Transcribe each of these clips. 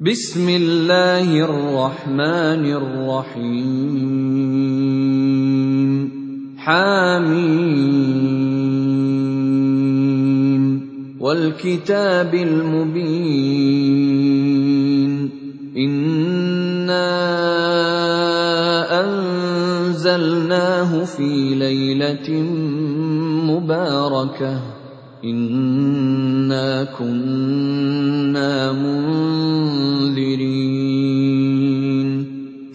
بسم الله الرحمن الرحيم. حامين والكتاب المبين. إنا أنزلناه في ليلة مباركة. إنا كنا منذرين.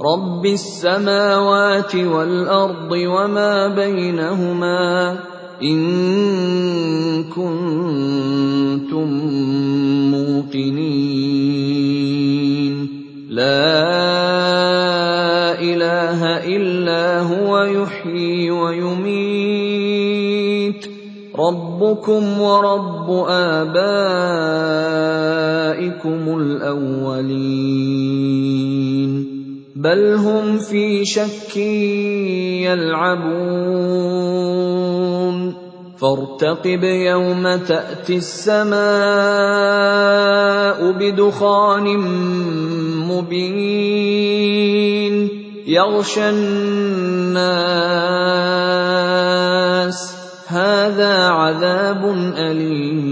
رب السماوات والارض وما بينهما ان كنتم موقنين لا اله الا هو يحيي ويميت ربكم ورب ابائكم الاولين بل هم في شك يلعبون. فارتقب يوم تأتي السماء بدخان مبين. يغشى الناس. هذا عذاب أليم.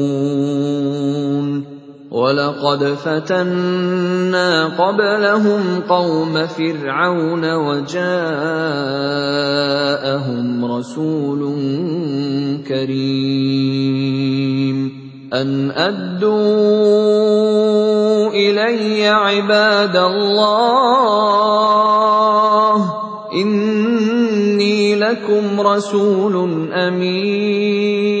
ولقد فتنا قبلهم قوم فرعون وجاءهم رسول كريم. ان ادوا الي عباد الله اني لكم رسول امين.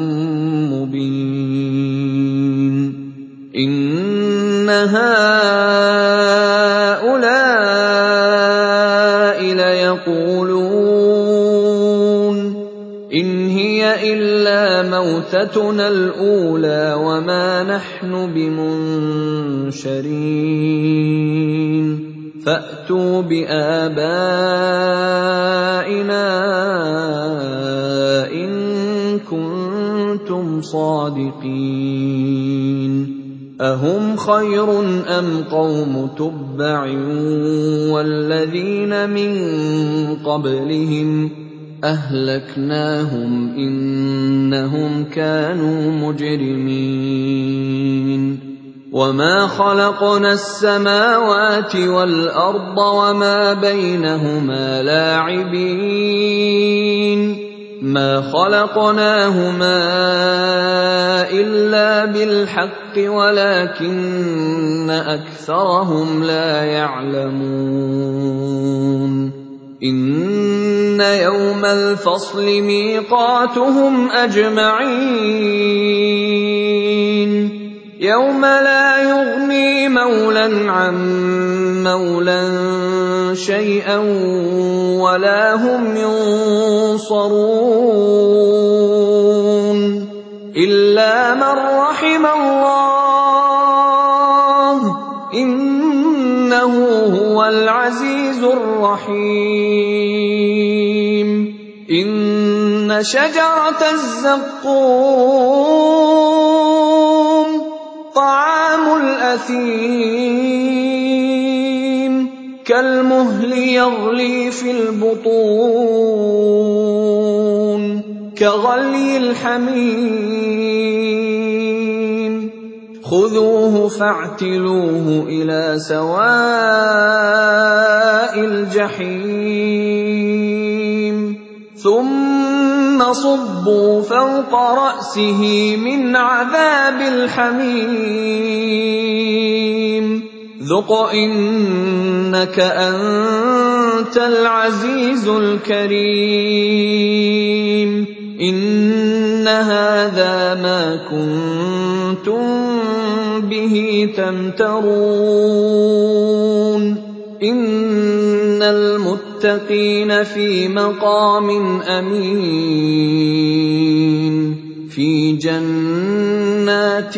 هَٰؤُلَاءِ لَيَقُولُونَ إِنْ هِيَ إِلَّا مَوْتَتُنَا الْأُولَىٰ وَمَا نَحْنُ بِمُنشَرِينَ. فَأْتُوا بِآبَائِنَا إِن كُنتُمْ صَادِقِينَ. أَهُمْ خَيْرٌ أَمْ قَوْمُ تُبَّعٍ وَالَّذِينَ مِن قَبْلِهِمْ ۚ أَهْلَكْنَاهُمْ ۖ إِنَّهُمْ كَانُوا مُجْرِمِينَ وَمَا خَلَقْنَا السَّمَاوَاتِ وَالْأَرْضَ وَمَا بَيْنَهُمَا لَاعِبِينَ مَا خَلَقْنَاهُمَا إِلَّا بِالْحَقِّ وَلَٰكِنَّ أَكْثَرَهُمْ لَا يَعْلَمُونَ إِنَّ يَوْمَ الْفَصْلِ مِيقَاتُهُمْ أَجْمَعِينَ يَوْمَ لَا يُغْنِي مَوْلًى عَن مَّوْلًى شَيْئًا وَلَا هُمْ يُنصَرُونَ إِلَّا مَن رَّحِمَ اللَّهُ ۚ إِنَّهُ هُوَ الْعَزِيزُ الرَّحِيمُ. إِنَّ شَجَرَتَ الزَّقُّومِ طَعَامُ الْأَثِيمِ. كَالْمُهْلِ يَغْلِي فِي الْبُطُونِ كَغَلْيِ الْحَمِيمِ. خُذُوهُ فَاعْتِلُوهُ إِلَىٰ سَوَاءِ الْجَحِيمِ. ثُمَّ صُبُّوا فَوْقَ رَأْسِهِ مِنْ عَذَابِ الْحَمِيمِ. ذُقْ إِنَّكَ أَنتَ الْعَزِيزُ الْكَرِيمُ. إِنَّ هَٰذَا مَا كُنتُم بِهِ تَمْتَرُونَ. إِنَّ الْمُتَّقِينَ فِي مَقَامٍ أَمِينٍ. فِي جَنَّاتٍ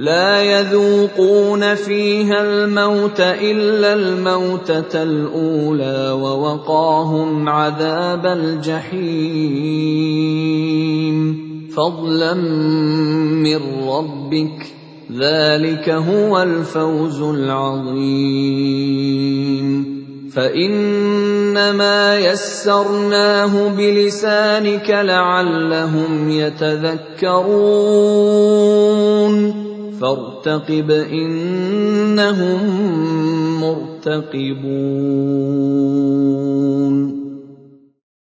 لَا يَذُوقُونَ فِيهَا الْمَوْتَ إِلَّا الْمَوْتَةَ الْأُولَىٰ وَوَقَاهُمْ عَذَابَ الْجَحِيمِ. فَضْلًا مِّن رَّبِّكَ ۚ ذَٰلِكَ هُوَ الْفَوْزُ الْعَظِيمُ. فَإِنَّمَا يَسَّرْنَاهُ بِلِسَانِكَ لَعَلَّهُمْ يَتَذَكَّرُونَ. فَارْتَقِبْ إِنَّهُم مُّرْتَقِبُونَ.